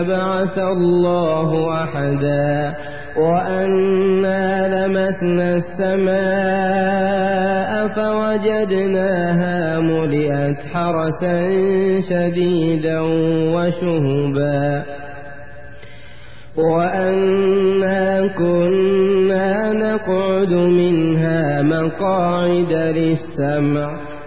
يبعث الله أحدا وأنا لمسنا السماء فوجدناها ملئت حرسا شديدا وشهبا وأنا كنا نقعد منها مقاعد للسمع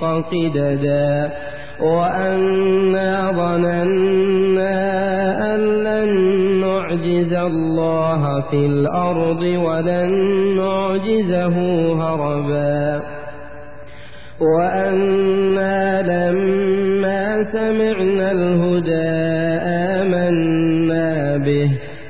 قددا وأنا ظننا أن لن نعجز الله في الأرض ولن نعجزه هربا وأنا لما سمعنا الهدى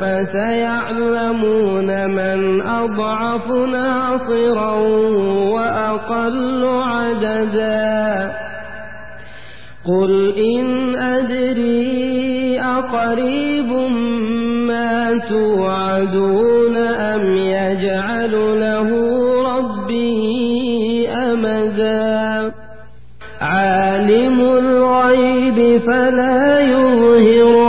فسيعلمون من أضعف ناصرا وأقل عددا. قل إن أدري أقريب ما توعدون أم يجعل له ربي أمدا. عالم الغيب فلا يظهر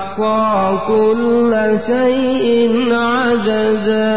أحصى كُلَّ شَيْءٍ عَدَدًا